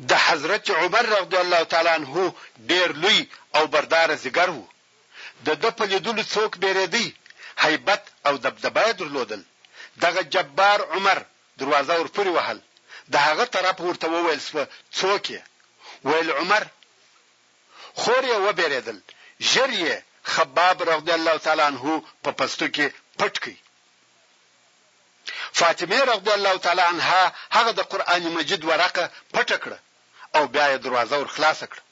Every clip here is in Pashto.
د حضرت عمر رضی الله تعالی عنه ډېر لوی او برداره ځیګر وو، د ده په لیدلو څوک بېرېدی، هیبت او دبدبه یې درلودل، دغه جبار عمر دروازه ورپورې وهل، د هغه طرف ورته وویل شوه، څوک یې؟ ویل عمر. خور یې وبېرېدل، ژر یې خباب رضی الله تعالی عنه په پستو کې پټ کړ. فاطمې رضی الله تعالی عنها هغه د قرآن مجید ورقه پټه کړه او بیا یې دروازه ور خلاصه کړه.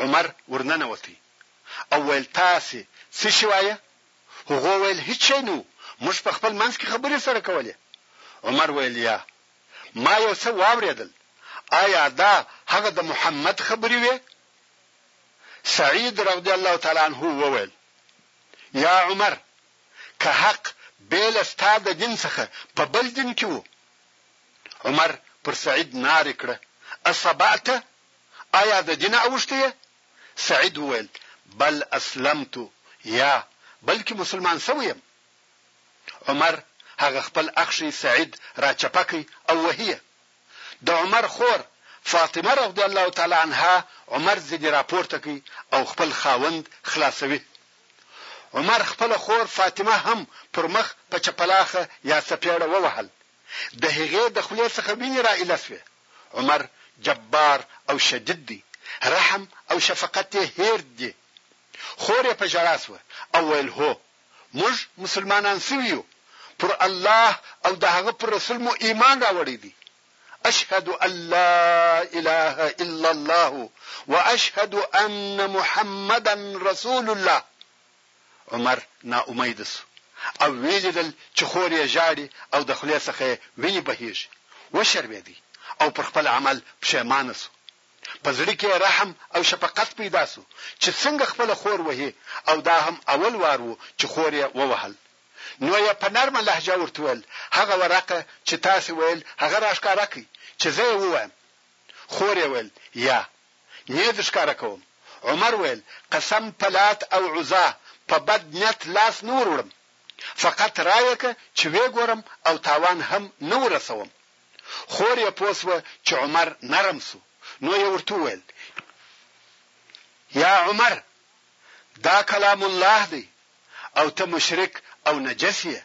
عمر ور ننوتی او ویل، تاسې څه شي وایه؟ هغو ویل، هیڅ شی نه وو، موږ په خپل منځ کې خبرې سره کولې. عمر ویل، یا، ما یو څه واورېدل، آیا دا هغه د محمد خبرې وې؟ سعید رضی الله تعالی عنه وویل، یا عمر! که حق بې له ستا د دين څخه په بل دين کې وو؟ عمر پر سعيد نارې کړه، اصبعت؟ آيا د دينه اوښتی يې؟ سعيد وويل، بل اسلمت، يا، بلکې مسلمان شوی يم. عمر هغه خپل اخښی سعيد راچپه کړ او وهي يې. د عمر خور فاطمه رضی الله تعالی عنها عمر ځني راپورته کوي او خپل خاوند خلاصوي. عمر خپله خور فاطمه هم پر مخ په چپلاخه یا څپېړه ووهل، د هغې د خولې څخه وینې را ایله شوې. عمر جبار او شدید دی، رحم او شفقت یې هېر دي. خور یې په ژړا شوه او ویل، هو! موږ مسلمانان سوي يو پر الله او د هغه پر رسول مو ايمان راوړی دی اشهد ان لا اله الا الله واشهد ان محمدا رسول الله عمر نا امید سو او ویلیدل چې خور یې ژاړي او د خولې څخه ویني بهیږي وشرمېدی او پر خپل عمل پښیمانه سو په زړه کې یې رحم او شفقت پیدا شو چې څنګه خپله خور وهي او دا هم اول وار و چې خور یې ووهل نو یې په نرمه لهجه ورته ویل هغه ورقه چې تاسې ویل هغه راښکاره کړئ چې زه یې ووایم خور یې ویل یا نې دې ښکاره کوم عمر ویل قسم په لات او عزا په بد نیت لاس نه وروړم فقط رایه که چې وې ګورم او تاوان هم نه ورسوم خور یې پوه شوه چې عمر نرم شو نو یې ورته وویل، یا عمر! دا کلام الله دی او ته مشرک او نجس یې.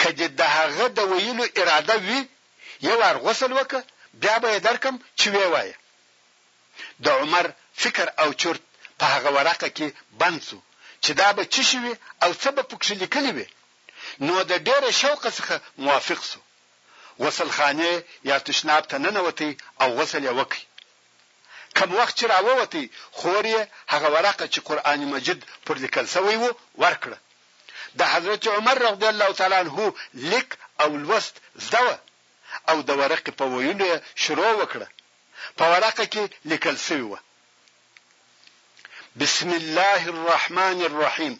که دې د هغه د ویلو اراده وي، یو وار غسل وکړه بیا به یې درکړم چې ویې وایه. د عمر فکر او چورت په هغه ورقه کې بند شو چې دا به څه شي وي او څه به پکښې لیکلي وي، نو د ډېره شوقه څخه موافق شو. غسل خانې یا تشناب ته ننوتی او غسل یې وکړ. کوم وخت چې راووتی خور یې هغه ورقه چې قرآن مجید پر لیکل شوی و، ورکړه. د حضرت عمر رضی الله تعالی عنه لیک او لوست زده وه او د ورقې په ویلو یې شروع وکړه. په ورقه کې لیکل شوي وه، بسم الله الرحمن الرحیم.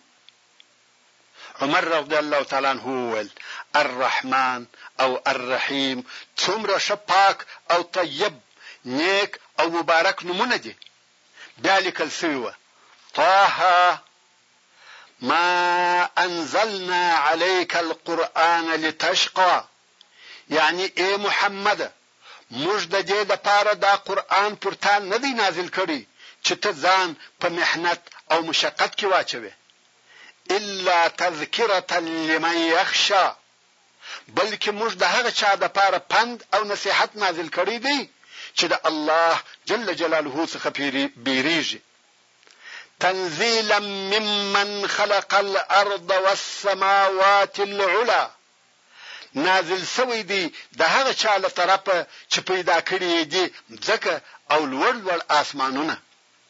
عمر رضی الله تعالی عنه وویل، الرحمن او الرحیم څومره ښه پاک او طیب، نیک او مبارک نومونه دي. بیا لیکل شوي وه، طه ما انزلنا علیک القرآن لتشقی، یعنی ای محمده! موږ د دې لپاره دا قرآن پر تا نه دی نازل کړی چې ته ځان په محنت او مشقت کې واچوې. الا تذکرة لمن یخشی بلکه موږ د هغه چا دپاره پند او نصیحت نازل کړی دی چې د الله جل جلاله څخه پیری بیریږي. تنزیلا ممن خلق الارض والسماوات العلی نازل سوی دی د هغه چا له طرفه چې پیدا کړي یې دي مځکه او لوړ لوړ آسمانونه.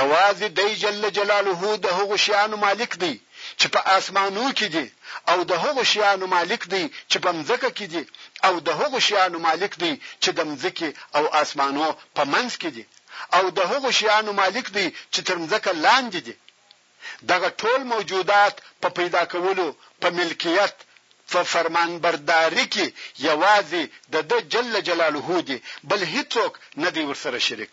یوازې دی جل جلاله د هغو شیانو مالک دی چې په آسمانو کې دي او د هغو شیانو مالک دی چې په مځکه کې دي او د هغو شیانو مالک دی چې د مځکې او آسمانو په منځ کې دي او د هغو شیانو مالک دی چې تر مځکه لاندې دي. دغه ټول موجودات په پیدا کولو، په ملکیت، په فرمانبرداري کې یوازې د ده جل جلاله دي، بل هیڅوک نه دی ورسره شریک.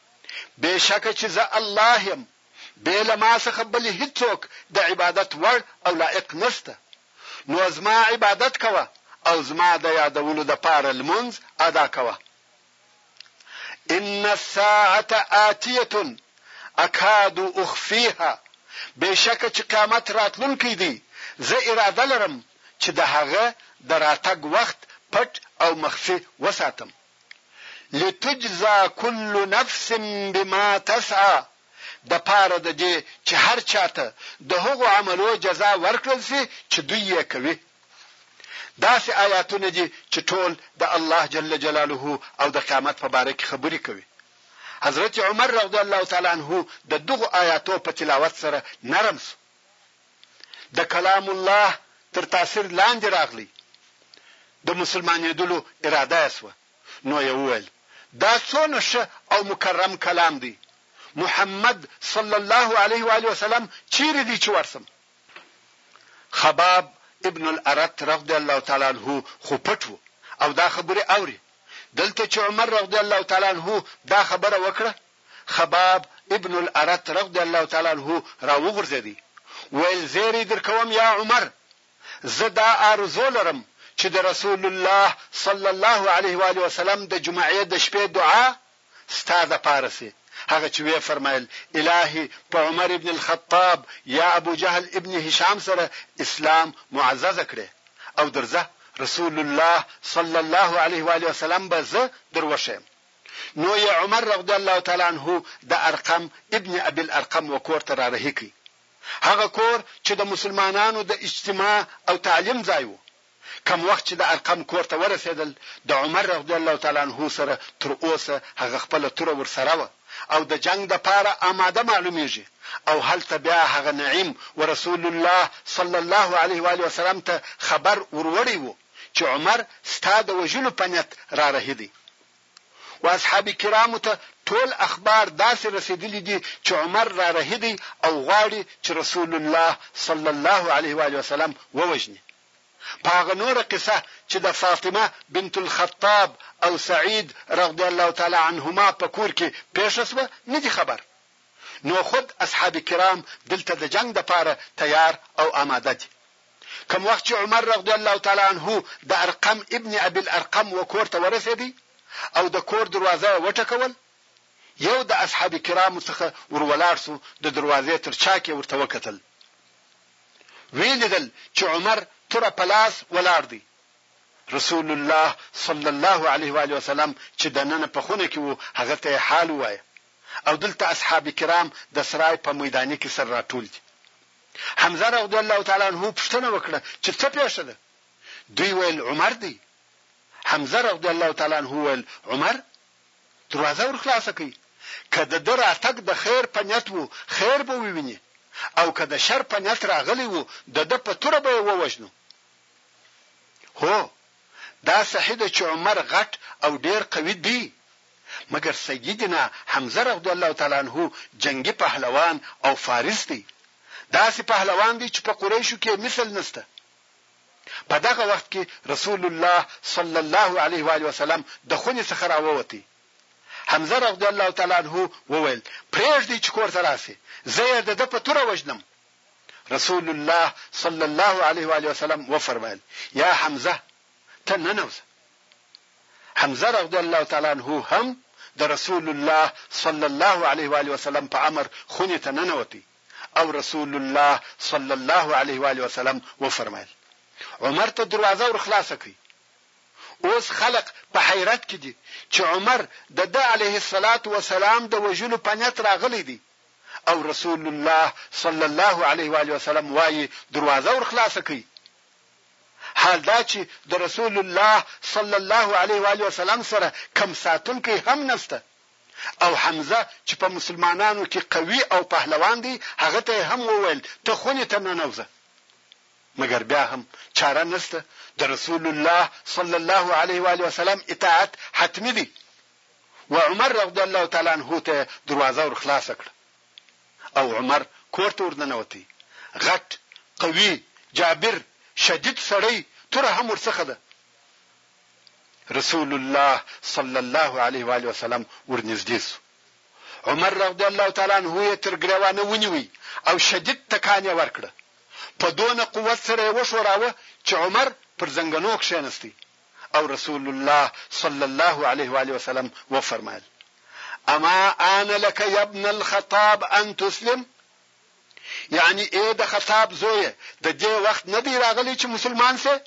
بېشکه چې زه الله یم، بې له ما څخه بل هیڅوک د عبادت وړ او لایق نشته، نو زما عبادت کوه او زما د یادولو دپاره لمونځ ادا کوه. ان الساعة آتیة اکاد اخفیها بېشکه چې قیامت راتلونکی دی، زه اراده لرم چې د هغه د راتګ وخت پټ او مخفي وساتم. لتجزا کل نفس بما تسعی د پاره د دې چې هر چا ته د هغو عملو جزا ورکړل شي چې دوی یې کوي. داسې آیاتونه دي چې ټول د الله جل جلاله او د قیامت په باره کې خبرې کوي. حضرت عمر رضی الله تعالی عنه د دغو آیاتو په تلاوت سره نرم شو. د کلام الله تر تاثیر لاندې راغلی، د مسلمانېدلو اراده یې شوه، نو یې وویل، دا څونه ښه او مکرم کلام دی، محمد صلی الله علیه و آله وسلم چېرې دی چې ورشم؟ خباب ابن الارت رضی الله تعالی عنه خو پټ و او دا خبرې اوري، دلته چې عمر رضی الله تعالی عنه دا خبره وکړه، خباب ابن الارت رضی الله تعالی عنه راوغورځېدی ویل زیری درکوم یا عمر زه دا آرزو لرم چې د رسول الله صلی الله علیه و آله وسلم د جمعې د شپې دعا ستا د پاره شي هغه چې وی فرمایل الهي په عمر ابن الخطاب یا ابو جهل ابن هشام سره اسلام معزز کړي او درځه رسول الله صلی الله علیه و آله وسلم به زه دروښیم نو يې عمر رضی الله تعالی عنه د ارقم ابن ابي الارقم و کور ته رارهي کړ. هغه کور چې د مسلمانانو د اجتماع او تعليم ځای و. کوم وخت چې د ارقم کور ته ورسېدل، د عمر رضی الله تعالی عنه سره تر اوسه هغه خپله توره ورسره وه او د جنګ د پاره آماده معلومېږي او هلته بيا هغه نعيم و رسول الله صلی الله عليه و آله وسلم ته خبر وروړی و چې عمر ستا د وژلو په نيت رارهي دی. و اصحاب کرامو ته ټول اخبار داسې رسېدلي دي چې عمر را رهي دی او غواړي چې رسول الله صلی الله علیه وآله وسلم ووژني. په هغه نوره قصه چې د فاطمه بنت الخطاب او سعید رضی الله تعالی عنهما په کور کې پېښه شوه نه دي خبر. نو خود اصحاب کرام دلته د جنګ دپاره تیار او آماده دي. کوم وخت چې عمر رضی الله تعالی عنه د ارقم ابن ابي الارقم و کور ته ورسېدی او د کور دروازه یې وټکول یو د اصحاب کرامو څخه ورولاړ شو د دروازې تر چاک یې ورته وکتل وی لیدل چې عمر تر په لاس ولاړ دی رسول الله صلی الله علیه و علیه وسلم چې د نن په خونه کې وو هغه ته حال وای او دلته اصحاب کرام د سرای په میداني کې سره راټول دي حمزه رضی الله تعالی عنه پوښتنه وکړه چې څه پېښه ده دوی ویل عمر دی حمزه رضی الله تعالی عنه ویل عمر دروازه ورخلاصه کړئ که د ده راتګ د خیر په نیت وو خیر به وویني او که د شر په نیت راغلی وو د ده په توره به یې ووژنو هو دا صحیح ده چې عمر غټ او ډیر قوي دی مګر سیدنا حمزه رغد الله تعالی عنه جنګي پهلوان او فارس دی داسې پهلوان دی چې په قریشو کې مثل نشته په دغه وخت کې رسول الله صلی الله علیه و آله وسلم د خونې څخه راووتی حمزه رضی الله تعالی عنه وویل پرېږدي چې کور ته راسي زه یې د ده په توره وژنم رسول الله صلی الله علیه و علیه وسلم وفرمایل یا حمزه ته ننوځه حمزه رضی الله تعالی عنه هم د رسول الله صلی الله علیه و آله وسلم په امر خونې ته ننوت او رسول الله صلی الله علیه و آله وسلم وفرمایل عمر ته دروازه ور خلاصه کړئ اوس خلق په حیرت کې دي چې عمر د د علیه الصلاۃ والسلام د وجلو په نیت راغلی دی او رسول الله صلی الله علیه و علیه وسلم وايي دروازه ور خلاصه کړئ حال دا چې د رسول الله صلی الله علیه و آله وسلم سره کم ساتونکی هم نشته او حمزه چې په مسلمانانو کې قوي او پهلوان دی هغه ته یې هم وویل ته خونې ته ننوځه مګر بیا هم چاره نشته د رسول الله صلی الله علیه و آله وسلم اطاعت حتمی دی و عمر رضی الله تعالی عنه ته دروازه ور خلاصه کړه او عمر کور ته ور ننوتی، غټ، قوي، جابر، شدید سړی، توره هم ورڅخه ده. رسول الله صلی الله علیه وآله وسلم ور نږدې شو، عمر رضی الله تعالی عنه یې تر ګریوانه ونیوی او شدید تکان یې ورکړ، په دونه قوت سره یې وښوراوه چې عمر پر زنګنو کښېنستی، او رسول الله صلی الله علیه و آله وسلم وفرمایل اما آن لك یا ابن الخطاب ان تسلم یعنی ای د خطاب زوی د دې وخت نه دی راغلی چې مسلمان سي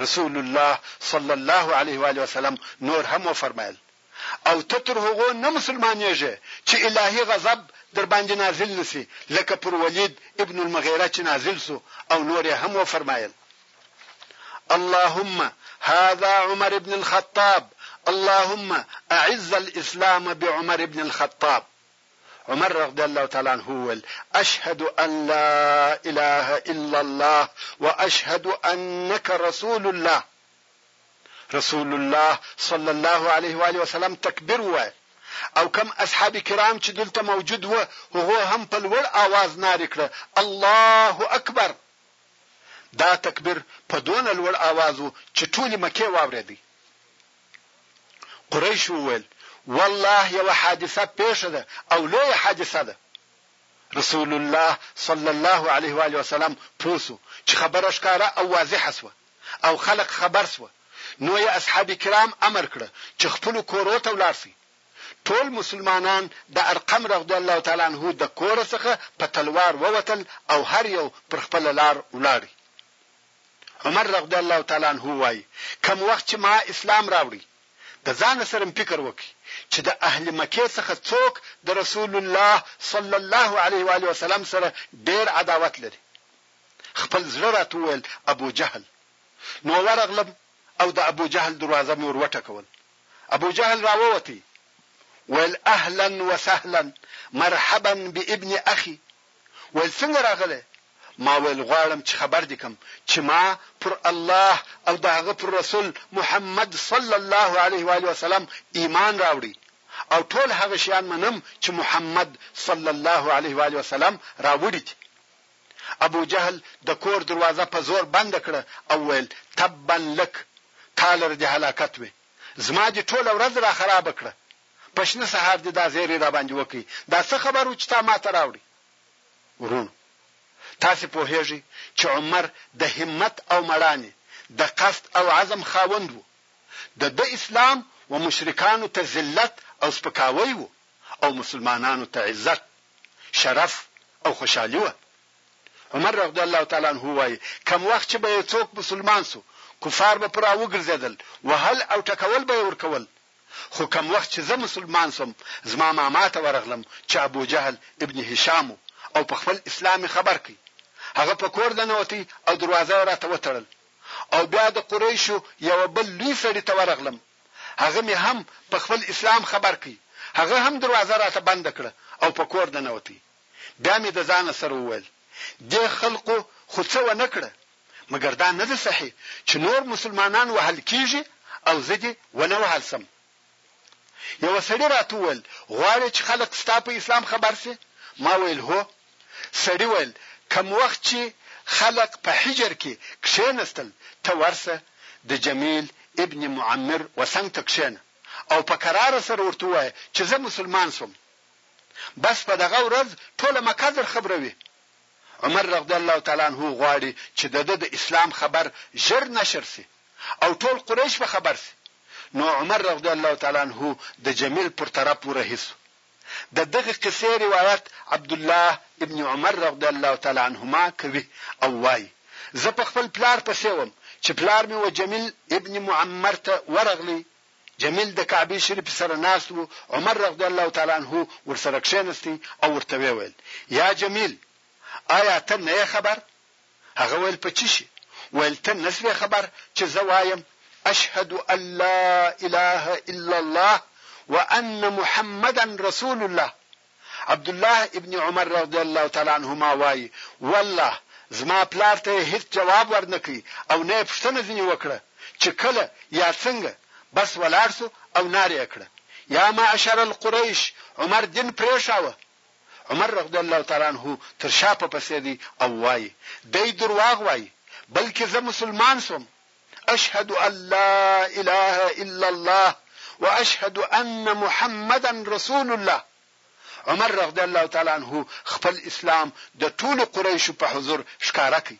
رسول الله صلی الله علیه و آله وسلم نور هم وفرمایل او ته تر هغو نه مسلمانېږې چې الهي غضب درباندې نازل نه شي لکه پر ولید ابن المغیره چې نازل شو او نور یې هم وفرمایل اللهم هذا عمر ابن الخطاب اللهم اعز الاسلام بعمر ابن الخطاب عمر رضی الله تعالی عنه وویل اشهد ان لا اله الا الله واشهد انك رسول الله رسول الله صلی الله علیه و آله وسلم تکبیر ووایه او کم اصحاب کرام چې دلته موجود و هغو هم په لوړ آواز نارې کړه الله اکبر دا تکبیر په دونه لوړ آواز و چې ټولې مکې واورېدې قریش وویل والله یو حادثه پیښه ده او لوی حادثه ده رسول الله صلی الله علیه و علیه وسلم پوسو چې خبره ښکاره او واضحه شوه او خلق خبر شوه نو يې اصحاب کرام امر کړه چې خپلو کورو ته ولاړ شئ. ټول مسلمانان د ارقم رضی الله تعالی عنه د کوره څخه په تلوار ووتل او هر يو پر خپله لار ولاړی. عمر رضی الله تعالی عنه وايي، کوم وخت چې ما اسلام راوړی د ځانه سره مې فکر وکړ چې د اهل مکې څخه څوک د رسول الله صلی الله علیه وآله وسلم سره ډېر عداوت لري. خپل زړه راته وویل ابوجهل. نو ورغلم او د ابوجهل دروازه مې ور وټکول. ابوجهل راووتی ویل اهلا وسهلا مرحبا بابن اخي ویل څنګه راغلی؟ ما ویل غواړم چې خبر دې کړم چې ما پر الله او د هغه پر رسول محمد صلی الله علیه وآله وسلم ایمان راوړی او ټول هغه شیان منم چې محمد صلی الله علیه وآله وسلم راوړي دي. ابو جهل د کور دروازه په زور بنده کړه او ویل، تبا لک، تا لره دې هلاکت وي، زما دې ټوله ورځ را خرابه کړه، په شنه سهار دې دا زیری راباندې وکړ، دا څه خبر و چې تا ماته راوړی؟ وروڼو! تاسې پوهېږئ چې عمر د همت او مړانې، د قصد او عزم خاوند و، د ده اسلام و مشرکانو ته ذلت او سپکاوی و، او مسلمانانو ته عزت، شرف او خوشحالي وه. عمر رضی الله تعالی عنه وايي، کوم وخت چې به يې څوک مسلمان شو، کفار به پر را وګرځېدل، وهل او ټکول به يې ورکول، خو کوم وخت چې زه مسلمان شوم، زما ماما ته ورغلم چې ابوجهل ابن هشام و او په خپل اسلام مې خبر کړ، هغه په کور ننوت او دروازه يې راته وتړل او بيا د قريشو يوه بل لوی سړي ته ورغلم، هغه مې هم په خپل اسلام خبر کړ، هغه هم دروازه راته بنده کړه او په کور ننوت، بیا مې د ځانه سره وویل، دې خلقو خو څه ونه کړه، مګر دا نه ده صحیح چې نور مسلمانان وهل کېږي او زه دې ونه وهل شم. یوه سړي راته وویل، غواړې چې خلق ستا په اسلام خبر شي؟ ما ویل، هو. سړي ویل، کم وخت چي خلق په حجر کي کښېنستل ته ورسه د جمیل ابن معمر وڅنګ ته کښېنه او په کراره سره ورته ووایه چي زه مسلمان سوم. بس په دغه ورځ ټوله مکه درخبروي. عمر رضی الله تعالی عنه غواړي چي د ده د اسلام خبر ژر نشر سي او ټول قریش به خبر سي. نو عمر رضی الله تعالی عنه د جمیل پر طرف ورهي سو د دغې قصې روایت عبدالله ابن عمر رضی الله تعالی عنهما کوي او وايي، زه په خپل پلار پسې وم چې پلار مې و جمیل ابن معمر ته ورغلی، جمیل د کعبې شریفې سره ناست و، عمر رضی الله تعالی عنه ورسره کښېنستی او ورته ویې ویل، یا جمیل! آیا ته نه یې خبر؟ هغه ویل په چی شی؟ ویل ته نه سوې خبر چی زه وایم اشهد ان لا اله الا الله وان محمدا رسول الله عبدالله ابن عمر رضی الله تعالی عنهما وایی والله زما پلار ته یې هیڅ جواب ورنکړي او نه یې پوښتنه ځینې وکړه چې کله یا څنګه بس ولاړ سو او نارې یې کړه یا معشر القریش عمر دین پرېښاوه عمر رضی الله تعالی عنه تر شا په پسې دی او وايي، دی درواغ وايي، بلکې زه مسلمان شوم، اشهد ان لا اله الا الله واشهد ان محمدا رسول الله. عمر رضی الله تعالی عنه خپل اسلام د ټولو قریشو په حضور ښکاره کړ.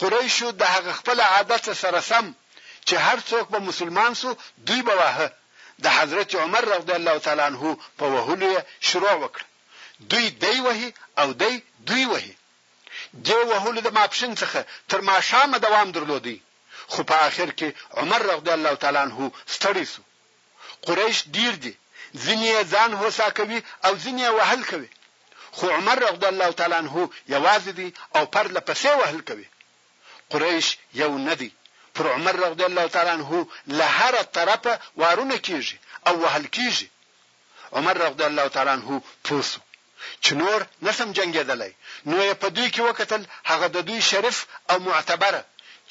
قریشو د هغه خپل عادت سره سم چې هر څوک به مسلمان سو دوی به واهه د حضرت عمر رضی الله تعالی عنه په وهلو یې شروع وکړه دوی دی وهي او دی دوی وهي دې وهلو د ماپښین څخه تر ماښامه دوام درلودی خو په آخر کې عمر رضی الله تعالی عنه ستړی سو قریش ډیر دي، ځینې یې ځان هوسا کوي او ځینې یې وهل کوي، خو عمر رغد الله تعالی عنه یوازې دی او پر له پسې وهل کوي. قریش یو نه دی، پر عمر رغد الله تعالی عنه له هره طرفه وارونه کیږي او وهل کیږي. عمر رغد الله تعالی عنه پوه شو. چې نور نه سم جنګېدلی نو یې په دوی کې وکتل هغه د دوی شریف او معتبر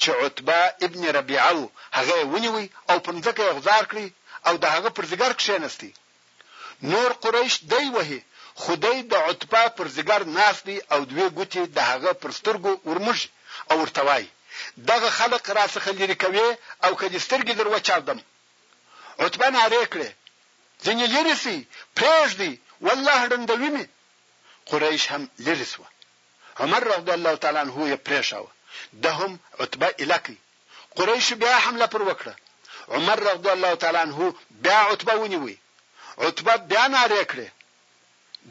چې عتبه ابن ربیعه و هغه یې ونیوی او په مځکه یې غوځار کړی او د هغه پر ځیګر کښېنستی نور قریش دی وهی خو دی د عتبه پر ځیګر ناست دی او دوې ګوتې د هغه پر سترګو ورمږي او ورته وایی دغه خلق راڅخه لیرې کوې او که دې سترګې در وچاودم عتبه نارې کړې، ځینې لیرې شئ، پرېږدئ، والله ړندوي مې. قریش هم لیرې شوه. عمر رضی الله تعالی عنه یې پرېښاوه، ده هم عتبه ایله کړ. قریشو بیا حمله پر وکړه. عمر رضی الله تعالی عنه بیا عتبه ونیو. عتبه بیا نارې کړې،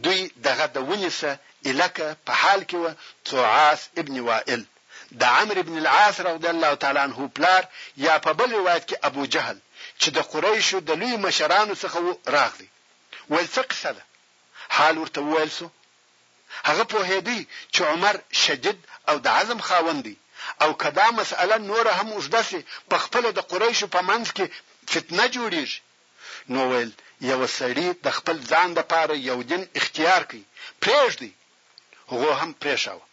دوی دغه د ونیسه الکه په حال کې وه څو عاص ابن وائل د عمرو ابن العاص رضی الله تعالی عنه پلار یا په بل روایت کې ابو جهل چې د قریشو د لوی مشرانو څخه وو راغلی ویل څه قصه ده حال ورته وویل شو هغه پوهیدی چې عمر شدید او د عزم خاوند دی او که دا مسئله نوره هم اوږده شي په خپله د قریشو په منځ کې فتنه جوړیږي نو ویل یوه سړي د خپل ځان دپاره یو دین اختیار کړئ پرېږدئ، هغو هم پرېښاوه،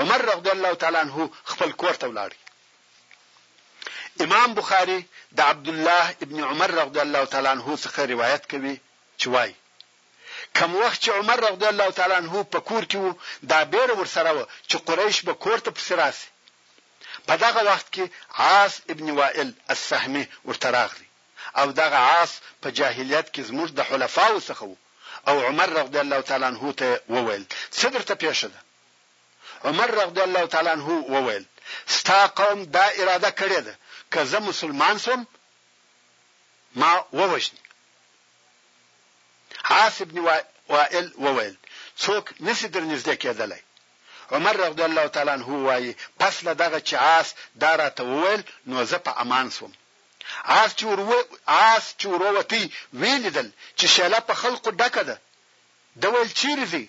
عمر رضی الله تعالی عنه خپل کور ته ولاړئ. امام بخاري د عبدالله ابن عمر رضی الله تعالی عنه څخه روایت کوي چې وایي، کوم وخت چې عمر رضی الله تعالی عنه په کور کې وو دا بېره ورسره وه چې قریش به کور ته پسې راشي، په دغه وخت کې عاص ابن وائل السهمي ورته راغلی، او دغه عاص په جاهلیت کې زموږ د حلفاوو څخه وو او عمر رضی الله تعالی عنه ته یې وویل، څه درته پېښه ده؟ عمر رضی الله تعالی عنه وویل، ستا قوم دا اراده کړې ده که زه مسلمان شوم ما ووژني. عاص ابن وائل وویل، څوک نشي درنږدې کېدلی. عمر رضی الله تعالی عنه وايي، پس له دغه چې عاص دا راته وویل نو زه په امان شوم. آس چې ور آس چې ور ووتی ویې لیدل چې شیله په خلقو ډکه ده. ده ویل چیرې ځی؟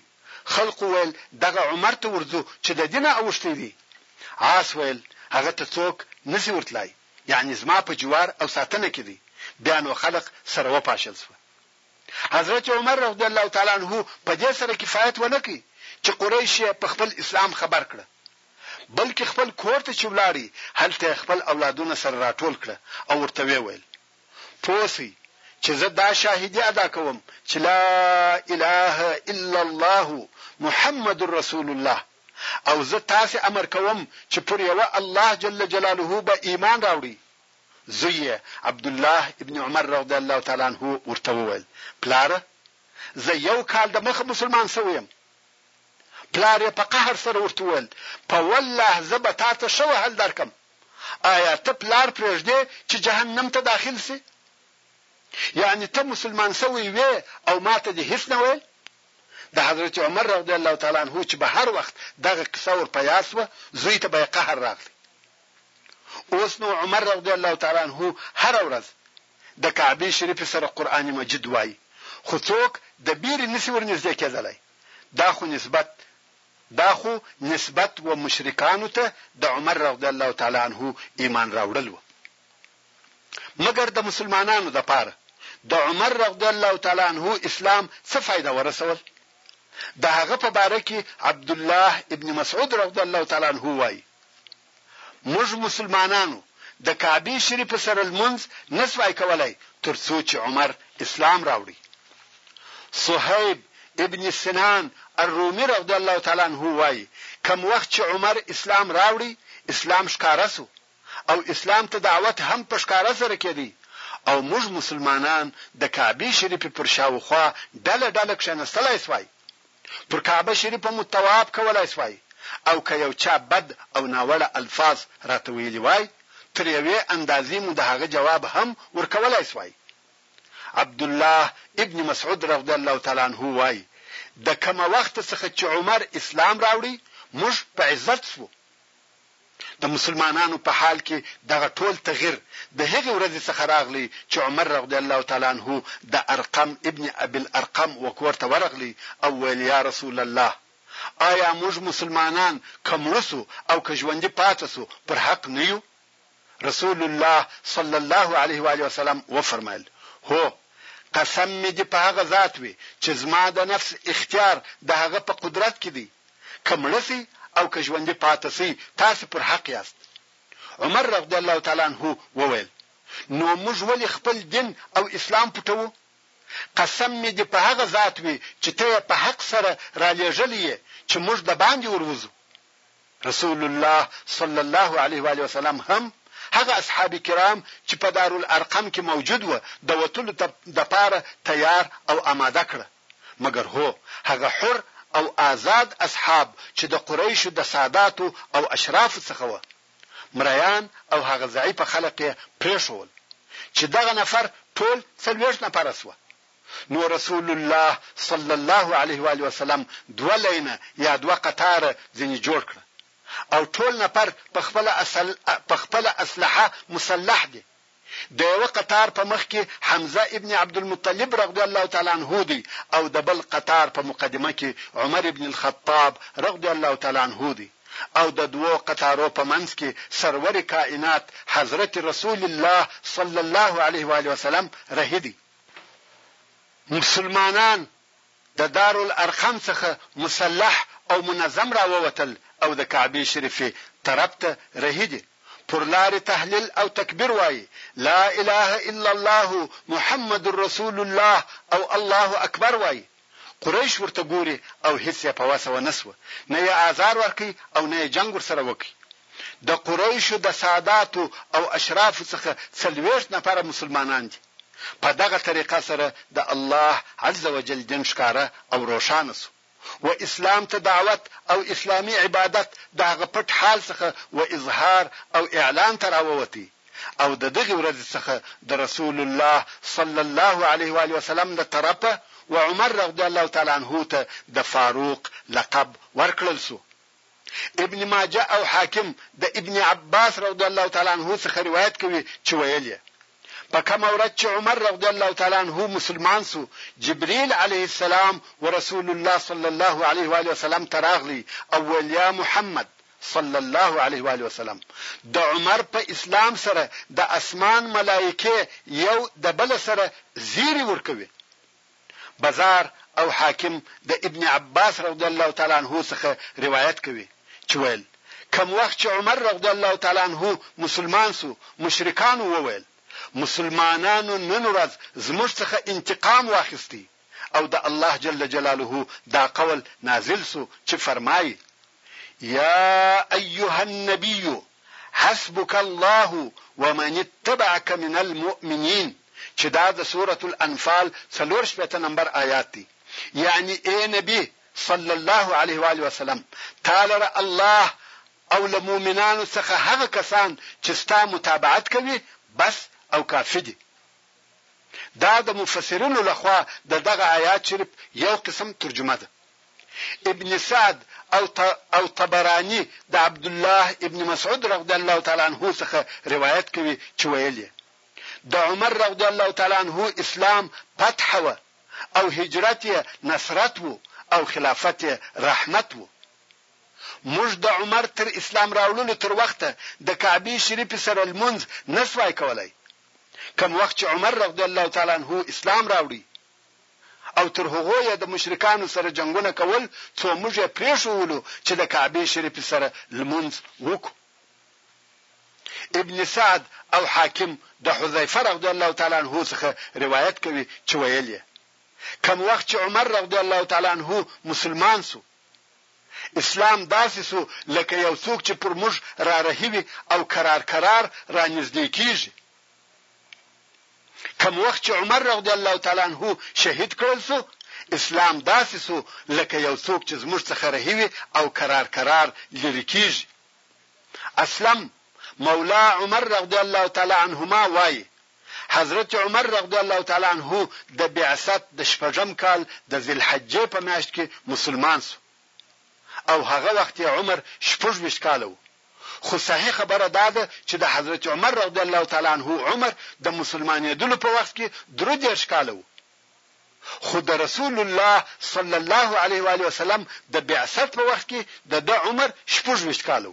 خلقو ویل دغه عمر ته ورځو چې ددی نه اوښتی دی. آس ویل هغه ته څوک نشی ورتلای یعنی زما په جوار او ساتنه کې دی. بیا نو خلق سره وپاشل شوه. حضرت عمر رضی الله تعالی عنه په دې سره کفایت ونه کړ چې قریش یې په خپل اسلام خبر کړه. بلکې خپل کور ته چې ولاړی هلته یې خپل اولادونه سره راټول کړه او ورته ویې ویل، پوه شئ چې زه دا شاهدي ادا کوم چې لا اله الا الله محمد رسول الله او زه تاسې امر کوم چې پر یوه الله جل جلاله به ایمان راوړئ. زوی یې عبدالله ابن عمر رضی الله تعالی عنه ورته وویل، پلاره! زه یو کال د مخه مسلمان شوی یم. پلار یې په قهر سره ورته وویل، په والله زه به تا ته ښه وهل درکړم، آیا ته پلار پرېږدې چې جهنم ته داخل شي؟ یعنې ته مسلمان شوی وې او ما ته دې هېڅ نه ویل؟ د حضرت عمر رضی الله تعالی عنه چې به هر وخت دغه قصه ور په یاد شوه، زوی ته به یې قهر راغلی. اوس نو عمر رضی الله تعالی عنه هره ورځ د کعبې شریفې سره قرآن مجید وایي، خو څوک د بېرې نشي ورنږدې کېدلی. دا خو نسبت دا خو نسبت و مشرکانو ته د عمر رضی الله تعالی عنه ایمان راوړل وه مګر د مسلمانانو د پاره د عمر رضی الله تعالی عنه اسلام څه فائدہ ورسول د هغه په باره کې عبد الله ابن مسعود رضی الله تعالی عنه وايي موږ مسلمانانو د کعبی شریفه سره لمونځ نه سوای کولای تر څو چی عمر اسلام راوړی صهیب ابن سنان الرومی رضی الله تعالی عنه وایی کم وخت چی عمر اسلام راوړی اسلام ښکاره سو او اسلام ته دعوت هم په ښکاره سره کیدی او موږ مسلمانان د کعبی شریفی پر شاوخوا ډله ډله کښینستلای سوای پر کعبه شریفه مو طواف کولای شوای او که یو چا بد او ناوړه الفاظ راته ویلي وای، تر یوې اندازې مو د هغه جواب هم ورکولای شوای. عبدالله ابن مسعود رضی الله تعالی عنه وایي، د کومه وخته څخه چې عمر اسلام راوړی، موږ په عزت شوو. د مسلمانانو په حال کې دغه ټول تغیر د هغې ورځې څخه راغلی چې عمر رغدی الله تعالی عنه د ارقم ابن ابی الارقم و کور ته ورغلی او ویل یا رسول الله آیا موږ مسلمانان که مړه شو او که ژوندي پاته شو پر حق نه یو؟ رسول الله صلی الله علیه و آله وسلم وفرمایل هو قسم مې دې په هغه ذات وي چې زما د نفس اختیار د هغه په قدرت کې دی که مړه شئ او که ژوندي پاته شئ تاسې پر حق یاست. عمر رضی الله تعالی عنه وویل، نو موږ ولې خپل دین او اسلام پټوو؟ قسم مې دې په هغه ذات وي چې ته یې په حق سره رالېږلی یې چې موږ د باندې وروځو. رسول الله صلی الله علیه وآله وسلم هم هغه اصحاب کرام چې په دارالارقم کې موجود وه د وتلو دپاره تیار او اماده کړه. مګر هو هغه حر او آزاد اصحاب چې د قریشو د ساداتو او اشرافو څخه وه مریان او هغه ضعیفه خلق یې پرېښوول چې دغه نفر ټول څلوېښت نفره شوه نو رسول الله صلی الله علیه وآله وسلم دوه لینه یا دوه قطاره ځینې جوړ کړه او ټول نفر په خپله اصل په خپله اسلحه مسلح دي د یوه قطار په مخ کې حمزه ابن عبدالمطلب رغدی الله تعالی عنه دی او د بل قطار په مقدمه کې عمر ابن الخطاب رغدی الله تعالی عنه دی او د دوو قطارو په منځ کې سرور کائنات حضرت رسول الله صلی الله علیه و آله وسلم رهی دی. مسلمانان د دار الارقم څخه مسلح او منظم راووتل او د کعبې شریفې طرف ته رهي دي، پر لارې تهلیل او تکبیر وايي، لا اله الا الله محمد رسول الله او الله اکبر وايي، قریش ورته ګوري او هیڅ یې په وسه ونه شوه، نه یې آزار ورکړ او نه یې جنګ ورسره وکړ. د قریشو د ساداتو او اشرافو څخه څلوېښت نفره مسلمانان دي. په دغه طریقه سره د الله عز وجل دین ښکاره او روښانه شو و اسلام ته دعوت او اسلامي عبادت د هغه پټ حال څخه و اظهار او اعلان ته راووت او د دغې ورځې څخه د رسول الله صلی الله علیه وآله وسلم له طرفه و عمر رضی الله تعالی عنه ته د فاروق لقب ورکړل شو ابن ماجه او حاکم د ابن عباس رضی الله تعالی عنه څخه روایت کوي چې ویل یې په کومه ورځ چې عمر رضی الله تعالی عنه مسلمان سو جبريل عليه السلام ورسول الله صلى الله عليه واله وسلم تراغلي او ویل یا محمد صلى الله عليه واله وسلم د عمر په اسلام سره د اسمان ملائکه یو د بل سره زیری ورکوي بزار او حاکم د ابن عباس رضی الله تعالی عنه څخه روایت کوي چې ویل، کوم وخت چې عمر رضی الله تعالی عنه مسلمان شو مشرکانو وویل، مسلمانانو نن ورځ زموږ څخه انتقام واخیستی او د الله جل جلاله دا قول نازل شو چې فرمایي، یا ایها النبی حسبک الله ومن اتبعک من المؤمنین چې دا د سورة الانفال څلور شپېته نمبر آیات دی یعنی ای نبی صلی الله علیه وآله وسلم تا لره الله او له مؤمنانو څخه هغه کسان چې ستا متابعت کوي بس او کافي دي. دا د مفسرینو له خوا د دغه آیات شریف یو قسم ترجمه ده. ابن سعد او طبراني د عبدالله ابن مسعود رضی الله تعالی عنه څخه روایت کوي چې ویل یې، د عمر رضی الله تعالی عنه اسلام فتح وه او هجرت یې نصرت و او خلافت یې رحمت و. موږ د عمر تر اسلام راوړلو تر وخته د کعبې شریفې سره لمونځ نه سوای کولای، کوم وخت چې عمر رضی الله تعالی عنه اسلام راوړي او تر هغو یې د مشرکانو سره جنگونه کول څو موږ یې پرېښوولو چې د کعبې شریفې سره لمونځ وکړو ابن سعد او حاکم د حذیفه رضی الله تعالی عنه څخه روایت کوي چې ویل یې کوم وخت چې عمر رضی الله تعالی عنه مسلمان سو اسلام داسې شو لکه یو څوک چې پر موږ رارهي وي او کرار کرار رانږدې کیږي. کوم وخت چې عمر رضی الله تعالی عنه شهید کړل شو، اسلام داسې شو لکه یو څوک چې زموږ څخه رهي وي او کرار کرار لرې کیږي. اسلم مولا عمر رضی الله تعالی عنهما وایي، حضرت عمر رضی الله تعالی عنه د بعثت د شپږم کال د ذی الحجې په میاشت کې مسلمان شو او هغه وخت یې عمر شپږ ویشت کاله و خو صحیح خبره دا ده چې د حضرت عمر رضی الله تعالی عنه عمر د مسلمانېدلو په وخت کې درو دېرش کاله و خو د رسول الله صلی الله علیه و علیه وسلم د بعثت په وخت کې د د عمر شپږ ویشت کاله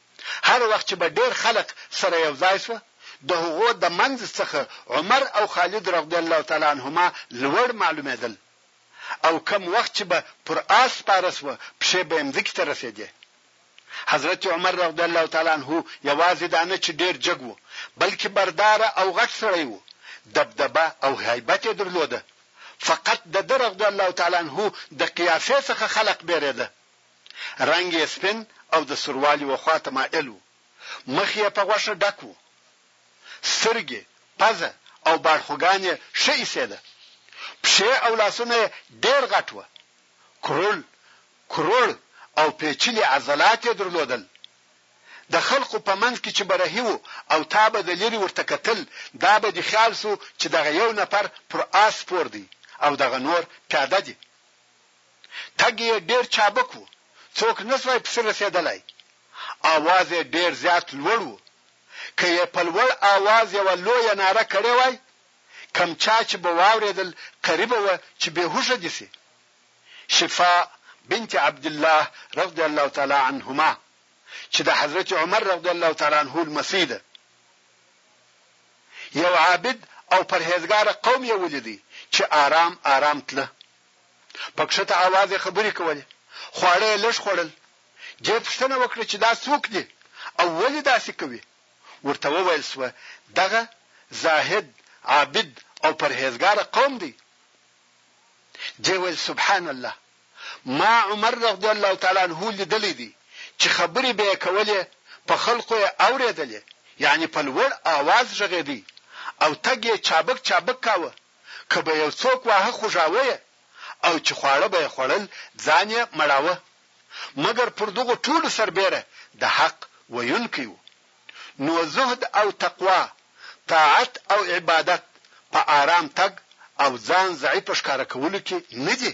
هر وخت چې به ډېر خلق سره یو ځای شوه، د هغو د منځ څخه عمر او خالد رضی الله تعالی عنهما لوړ معلومېدل او کوم وخت چې به پر آس سپاره شوه، پښې به یې مځکې ته رسېدې. حضرت عمر رضی الله تعالی عنه یوازې دا نه چې ډېر جګ و، بلکې برداره او غټ سړی و، دبدبه او هیبت یې درلوده، فقط د ده رضی الله تعالی عنه د قیافې څخه خلق بېرېده. رنګ یې سپین او د سوروالي و خوا ته مائل و. مخ یې په غوښه ډک و. سترګې، پزه او باړخوګان یې ښه ایسېده. پښې او لاسونه یې ډېر غټ وه. کروړ، کروړ او پېچلي عضلات یې درلودل. د خلقو په منځ کې چې به رهي و او تا به د لیرې ورته کتل، دا به دې خیال شو چې دغه یو نفر پر آس سپور دی او دغه نور پیاده دي. تګ یې ډېر چابک و، څوک نه شوای پسې رسېدلای. اواز یې ډېر زیات لوړ و، که یې په لوړ اواز یوه لویه ناره کړې وای، کوم چا چې به واورېدل قریبه وه چې بې هوښه دې شي. شفاء بنت عبدالله رضی الله تعالی عنهما چې د حضرت عمر رضی الله تعالی عنه لمسۍ ده، یو عابد او پرهېزګاره قوم یې ولیدی چې آرام آرام تله په کښته اواز یې خبرې کولې، خواړه یې لږ خوړل. جې پوښتنه وکړه چې دا څوک دي او ولې داسې کوي؟ ورته وویل شوه، دغه زاهد، عابد او پرهېزګاره قوم دی. جې ویل، سبحان الله! ما عمر رضی الله تعالی عنه لیدلی دی چې خبرې به یې کولې په خلقو یې اورېدلې، یعنې په لوړ اواز غږېدی او تګ یې چابک چابک کاوه، که به یو څوک واهه خوږاوه یې او چې خواړه به یې خوړل ځان یې مړاوه مګر پر دغو ټولو سربېره د حق ویونکی و نو زهد او تقوا، طاعت او عبادت په آرام تګ او ځان ضعیف ښکاره کولو کې نه دي.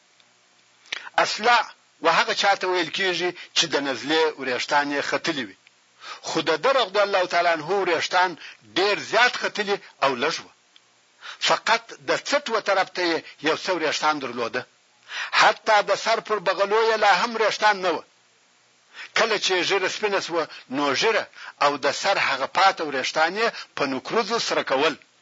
اصلع و هغه چا ته ویل کیږي چې د نزلې وریښتان یې ختلي وي خو د ده رضی الله تعالی عنه وریښتان ډیر زیات ختلي او لږ وه فقط د څټ و طرف ته یې یو څه وریښتان درلوده حتی د سر پر بغلو یې لا هم وریښتان نه وه کله چې ږیره سپینه شوه نو ږیره او د سر هغه پاته وریښتان یې په نکروزو سره کول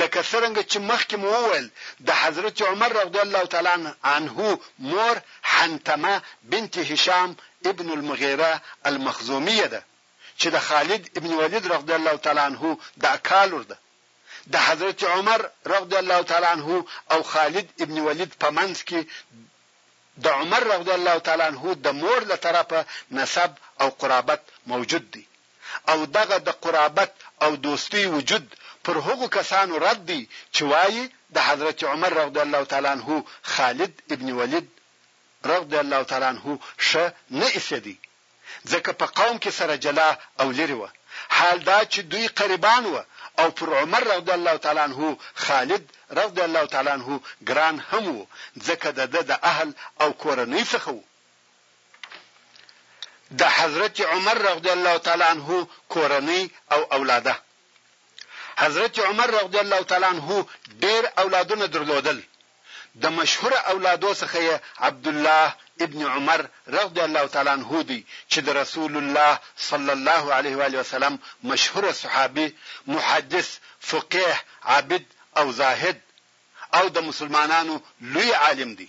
لکه څرنګه چې مخکې مو وویل د حضرت عمر رضی الله تعالی عنه مور حنتمه بنت هشام ابن المغیره المخزومیه ده چې د خالد ابن ولید رضی الله تعالی عنه د اکا لور ده د حضرت عمر رضی الله تعالی عنه او خالد ابن ولید په منځ کې د عمر رضی الله تعالی عنه د مور له طرفه نسب او قرابت موجود دی او دغه د قرابت او دوستۍ وجود پر هغو کسانو رد دی چې وايي د حضرت عمر رضی الله تعالی عنه خالد ابن ولید رضی الله تعالی عنه ښه نه ایسېدی ځکه په قوم کې سره جلا او لرې وه حال دا چې دوی قریبان وه او پر عمر رضی الله تعالی عنه خالد رضی الله تعالی عنه ګران هم وو ځکه دده د اهل او کورنۍ څخه وو د حضرت عمر رضی الله تعالی عنه کورنۍ او اولاده حضرت عمر رضی الله تعالی عنه ډیر اولادونه درلودل د مشهور اولادو څخه یې عبد الله ابن عمر رضی الله تعالی عنه دی چې د رسول الله صلی الله علیه و وسلم مشهور صحابي محدث فقيه عابد او زاهد او د مسلمانانو لوی عالم دی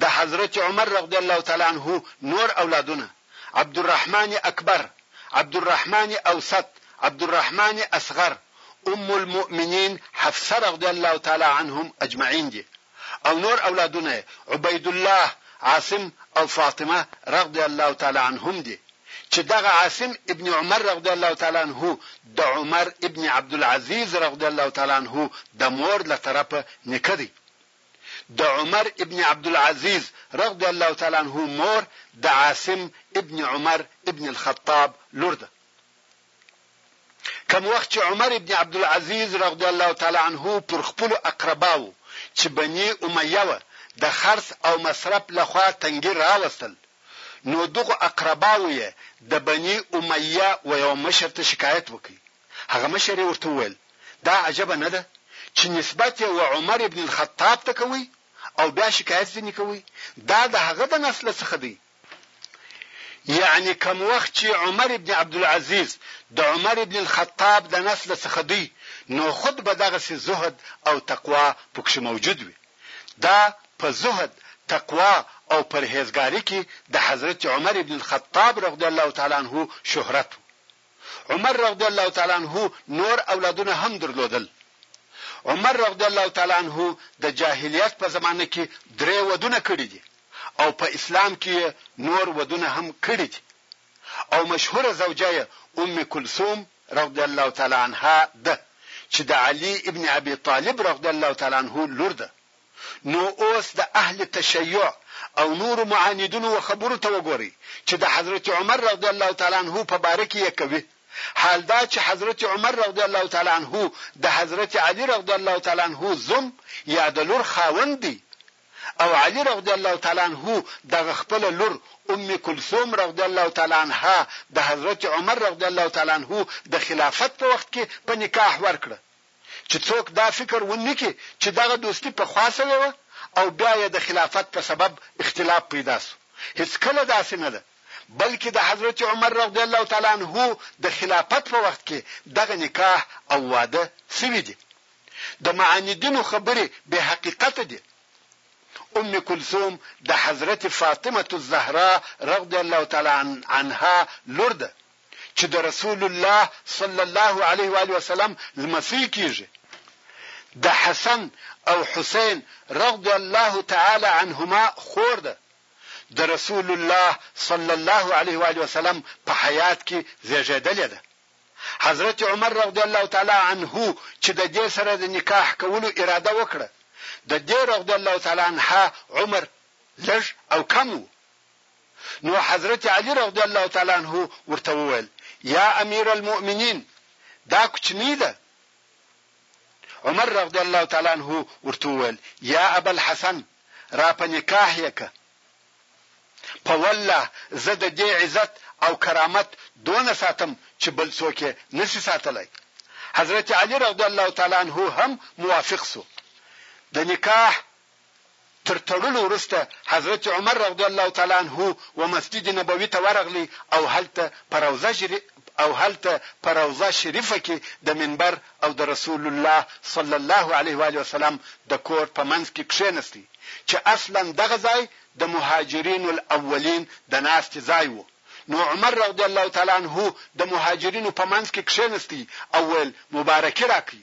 د حضرت عمر رضی الله تعالی عنه نور اولادونه، عبدالرحمن اکبر، عبدالرحمن اوسط، عبدالرحمن اصغر، ام المؤمنین حفصه رضی الله تعالی عنهم اجمعین دي او نور اولادونه یې عبیدالله، عاصم او فاطمه رضی الله تعالی عنهم دي چې دغه عاصم ابن عمر رضی الله تعالی عنه د عمر ابن عبدالعزیز رضی الله تعالی عنه د مور له طرفه نیکه دی. د عمر ابن عبدالعزیز رضی الله تعالی عنه مور د عاصم ابن عمر ابن الخطاب لور ده کوم وخت چې عمر ابن عبدالعزیز رضی الله تعالی عنه پر خپل اقرباو چې بني امیه و د خرص او مصرف لخوا تنګي راوستل نو دغه اقرباو یې د بني امیه و یو مشر ته شکایت وکړي هغه مشر یې ورته وویل، دا عجبه نه ده چې نسبت یې و عمر ابن الخطاب ته کوئ او بیا شکایت ځینې کوئ، دا د هغه د نس له څخه دی. یعنې کوم وخت چې عمر ابن عبدالعزیز د عمر ابن الخطاب د نس له څخه دی، نو خود به دغسې زهد او تقوا پکښې موجود وي. دا په زهد، تقوا او پرهېزګاري کې د حضرت عمر ابن الخطاب رغدی الله تعالی عنه شهرت و. عمر رضی الله تعالی عنه نور اولادونه هم درلودل عمر رضی الله تعالی عنه د جاهلیت په زمانه کې درې ودونه کړي دي او په اسلام کې نور ودونه هم کړي دي او مشهوره زوجه یې ام کلثوم رضی الله تعالی عنها ده چې د علي ابن ابي طالب رضی الله تعالی عنه لور ده نو اوس د اهل تشیع او نورو معاندینو و خبرو ته وګورئ چې د حضرت عمر رضی الله تعالی عنه په باره کې یې کوي، حال دا چې حضرت عمر رضی الله تعالی عنه د حضرت علی رضی الله تعالی عنه زوم یا د لور خاوند دی او علی رضی الله تعالی عنه دغه خپله لور ام کلثوم رضی الله تعالی عنها د حضرت عمر رضی الله تعالی عنه د خلافت په وخت کې په نکاح ورکړه چې څوک دا فکر و نه کړي چې دغه دوستي پخوا شوې وه او بیا یې د خلافت په سبب اختلاف پیدا شو، هېڅکله داسې نه ده، بلکې د حضرت عمر رضی الله تعالی عنه د خلافت په وخت کې دغه نکاح او واده شوي دي. د معاندینو خبرې بې حقیقته دي. ام کلثوم د حضرت فاطمة الزهراء رضی الله تعالی عنها لور ده. چې د رسول الله صلی الله علیه و آله وسلم لمسی کیږي د حسن او حسین رضی الله تعالی عنهما خور ده د رسول الله صلی الله علیه و آله وسلم په حیات کې زیږیدلې ده حضرت عمر رضی الله تعالی عنه چې د دې سره د نکاح کولو اراده وکړه د دې رضی الله تعالی عنها عمر لږ او کم وو نو حضرت علی رضی الله تعالی عنه ورته وویل، یا امیر المؤمنین دا کوچنی ده؟ عمر رضی الله تعالی عنه ورته وویل، یا ابا الحسن را په نکاح یې که. په والله زه د دې عزت او کرامت دونه ساتم چې بل څوک یې نشي ساتلی. حضرت علی رضی الله تعالی عنه هم موافق شو. د نکاح تر تړلو وروسته حضرت عمر رضی الله تعالی عنه و مسجد نبوي ته ورغلی او هلته په روضه او هلته په روضه شریفه کې د منبر او د رسول الله صلی الله علیه و آله وسلم د کور په منځ کې کښېنستی چې اصلا دغه ځای د مهاجرین الاولین د ناستې ځای وو نو عمر رضی الله تعالی عنه د مهاجرینو په منځ کې کښېنستی او ویل مبارکي راکړئ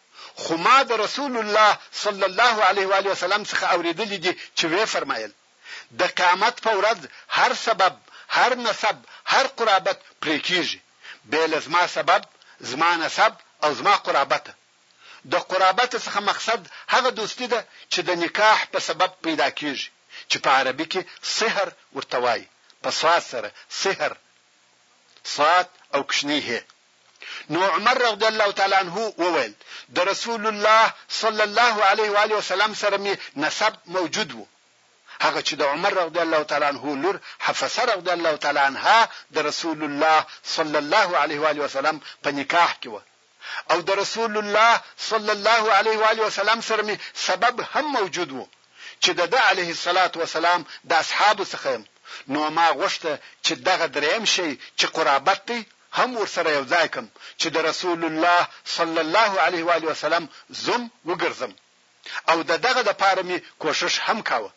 خو ما د رسول الله صلی الله علیه و آله وسلم څخه اورېدلي دي چې وې فرمایل، د قیامت په ورځ هر سبب، هر نسب، هر قرابت پرې کېږي، بې له زما سبب، زما نسب او زما قرابته. د قرابته څخه مقصد هغه دوستي ده چې د نکاح په سبب پیدا کېږي، چې په عربي کې صهر ورته وايي، په صاد سره، صهر، صاد او کوچنۍ هې. نو عمر رضی الله تعالی عنه وویل، د رسول الله صلی الله علیه و آله وسلم سره مې نسب موجود وو، هغه چې د عمر رضی الله تعالی عنه لور حفصه رضی الله تعالی عنها د رسول الله صلی الله علیه و آله وسلم په نکاح کې وه او د رسول الله صلی الله علیه و آله وسلم سره مې سبب هم موجود وو چې د ده علیه الصلاة والسلام د اصحابو څخه یم نو ما غوښته چې دغه دریم شی چې قرابت دی هم ورسره یو ځای کړم چې د رسول الله صلی الله علیه و آله وسلم زوم وګرځم او د دغه د پاره مې کوشش هم کاوه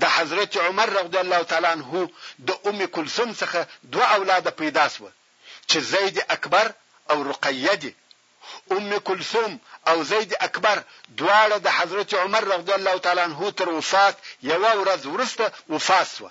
د حضرت عمر رضی الله تعالی عنه د ام کلثوم څخه دوه اولاد پیدا سوه چې زید اکبر او رقیه دي ام کلثوم او زید اکبر دواړه د حضرت عمر رضی الله تعالی عنه تر وفات یوه ورځ وروسته وفات شوه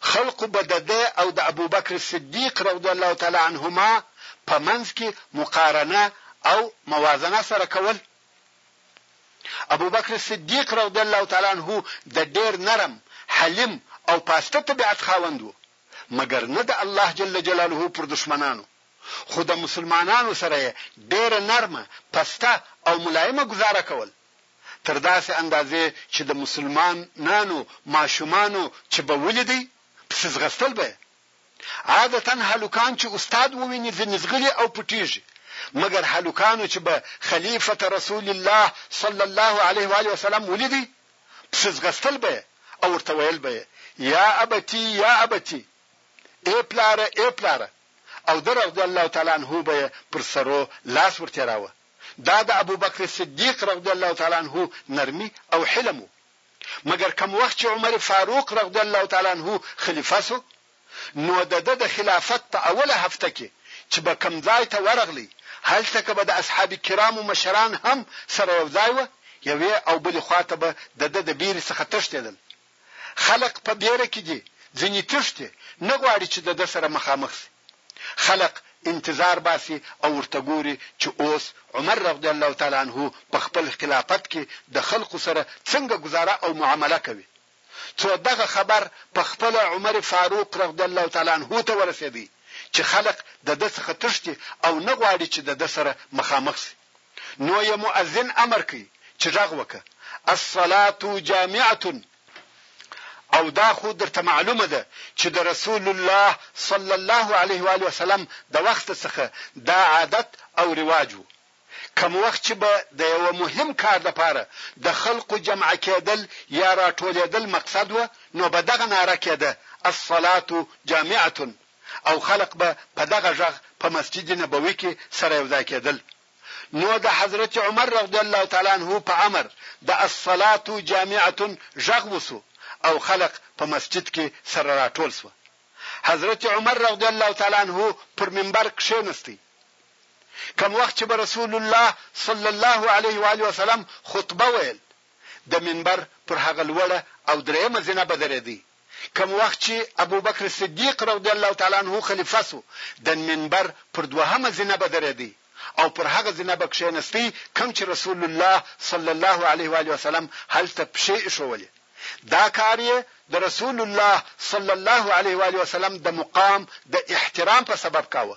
خلقو به د ده او د ابوبکر صدیق رضی الله تعالی عنهما په منځ کي مقارنه او موازنه سره کول. ابوبکر صدیق رضی الله تعالی عنه د ډېر نرم، حلیم او پاسته طبیعت خاوند وو، مګر نه د الله جل جلاله پر دښمنانو، خو د مسلمانانو سره یې ډېره نرمه، پسته او ملایمه ګذاره کوله. تر داسې اندازې چې د مسلمان نانو ماشومانو چې به ولیدی پسې ځغستل به یې. عادتا هلکان چې استاد وویني ځینې ځغلي او پټیږي مګر هلکانو چې به خلیفة رسول الله صلی الله علیه وآله وسلم ولیدی پسې ځغستل به یې او ورته ویل به یې یا ابتی یا ابتی ای پلاره ای پلاره او ده رضی الله تعالی عنه به یې پر سرو لاس ورتیراوه. دا د ابوبکر صدیق رضی الله تعالی عنه نرمي او حلم وو، مګر کوم وخت چې عمر فاروق رضی الله تعالی عنه خلیفه شو، نو د ده د خلافت په اوله هفته کې چې به کوم ځای ته ورغلی، هلته که به د اصحاب کرامو مشران هم سره یو ځای وه، یوې او بلې خوا ته به د ده د بیرې څخه تښتېدل. خلق په بیره کې دي، ځینې تښتي، نه غواړي چې د ده سره مخامخ شي. خلق انتظار باسي او ورته ګوري چې اوس عمر رضی الله تعالی عنه په خپل خلافت کې د خلقو سره څنګه ګذاره او معامله کوي څو دغه خبر په خپله عمر فاروق رضی الله تعالی عنه ته ورسېدی چې خلق دده څخه تښتي او نه غواړي چې دده سره مخامخ شي. نو يې مؤذن امر کړ چې غږ وکړه، الصلاة جامعة، او دا خو درته معلومه ده چې د رسول الله صلی الله علیه و آله وسلم د وخته څخه دا عادت او رواج و، کوم وخت چې به د یوه مهم کار لپاره د خلقو جمع کېدل یا راټولېدل مقصد وه، نو به دغه ناره کېده، الصلاة جامعة، او خلق به په دغه ږغ په مسجد نبوي کي سره یو ځای کېدل نو د حضرت عمر رضی الله تعالی عنه په امر د الصلاة جامعة ږغ وسو او خلق په مسجد کي سره راټول سوه حضرت عمر رضی الله تعالی عنه پر منبر کښېنستی کوم وخت چې به رسول الله صلی الله علیه و آله وسلم خطبه ویل د منبر پر هغه لوړه او درېیمه زینه به درېدی کوم وخت چي ابوبکر صدیق رضی الله تعالی عنه خلیفه سو دنمنبر پر دوهمه زینه به درېدی او پر هغه زینه به کښېنستی کوم چي رسول الله صلی الله علیه وآله وسلم هلته پښې ایښوولې دا کار یې د رسول الله صلی الله علیه وآله وسلم د مقام د احترام په سبب کاوه.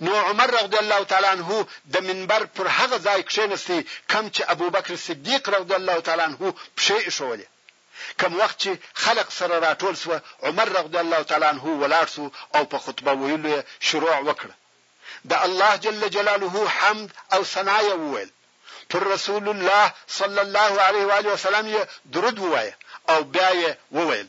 نو عمر رضی الله تعالی عنه د منبر پر هغه ځای کښېنستی کوم چې ابوبکر صدیق رضی الله تعالی عنه پښې ایښولې. کوم وخت چې خلق سره راټول شوه عمر رضی الله تعالی عنه ولاړ شو او په خطبه ویلو یې شروع وکړه. د الله جل جلاله حمد او ثنا یې وویل. پر رسول الله صلی الله علیه و آله وسلم یې درود ووایه او بیا یې وویل.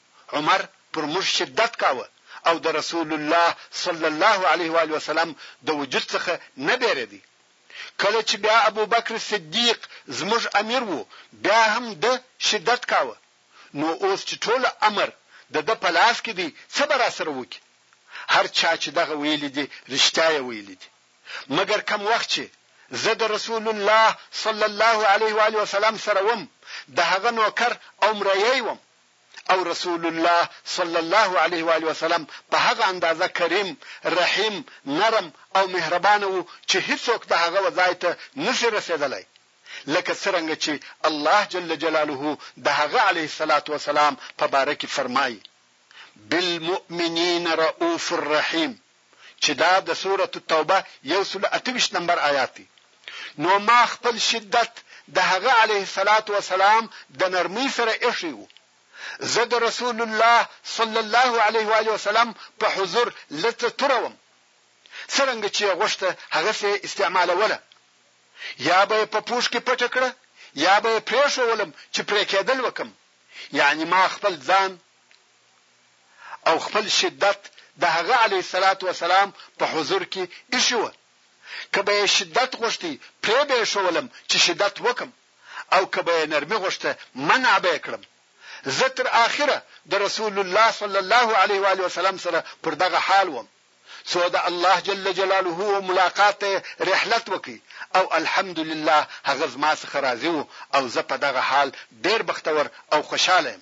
عمر پر موږ شدت کاوه او د رسول الله صلی الله علیه و آله وسلم د وجود څخه نه بېرېدی. کله چې بیا ابوبکر صدیق زموږ امیر وو، بیا هم ده شدت کاوه. نو اوس چې ټول امر د ده په لاس کې دی، څه به راسره وکړي؟ هر چا چې دغه ویلي دي، رښتیا یې ویلي دي. مګر کوم وخت چې زه د رسول الله صلی الله علیه و آله وسلم سره وم، د هغه نوکر او مریی وم. او رسول الله صلی الله علیه و آله وسلم په هغه اندازه کریم، رحیم، نرم او مهربانه وو چې هیڅوک د هغه و ځای ته نشي رسیدلی لکه څرنګه چې الله جل جلاله د هغه علیه الصلوة والسلام په باره کې فرمایي بالمؤمنین رؤوف رحیم چې دا د سورة التوبه یو سل او اته ویشت نمبر آیات دی، نو ما خپل شدت د هغه علیه الصلوة والسلام د نرمۍ سره ایښی وو، زه د رسول الله صلی الله علیه وآله وسلم په حضور لڅه توره وم، څرنګه چې یې غوښته هغسې یې استعمالوله، یا به یې په پوښ کې پټه کړه، یا به یې پرېښوولم چې پرې کېدل وکړم، یعنې ما خپل ځان او خپل شدت د هغه علیه الصلوة والسلام په حضور کې ایښي وه، که به یې شدت غوښتی پرې به یې ښوولم چې شدت وکړم او که به یې نرمي غوښته منع به یې کړم، زه تر آخره د رسول الله صلی الله علیه وآله وسلم سره پر دغه حال وم څو د الله جل جلاله ملاقات ته یې رحلت وکړ او الحمد لله هغه زما څخه راضي و او زه په دغه حال ډېر بختور او خوشحاله یم.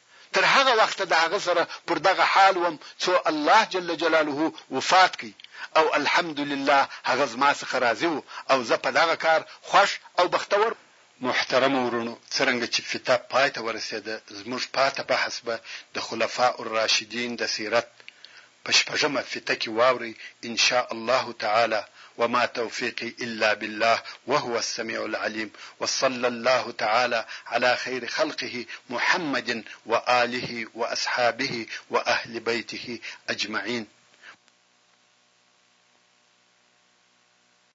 تر هغه وخته د هغه سره پر دغه حال وم څو الله جل جلاله وفات کړ او الحمد لله هغه زما څخه راضي وو او زه په دغه کار خوښ او بختور وم. محترمو وروڼو څرنګه چې فیته پای ته ورسیده زموږ پاته بحث به د خلفاء الراشدین د سیرت، پښپژمه فته کې واوري ان شاء الله تعالی وما توفيقي إلا بالله وهو السميع العليم وصلى الله تعالى على خير خلقه محمد وآله وأصحابه وأهل بيته أجمعين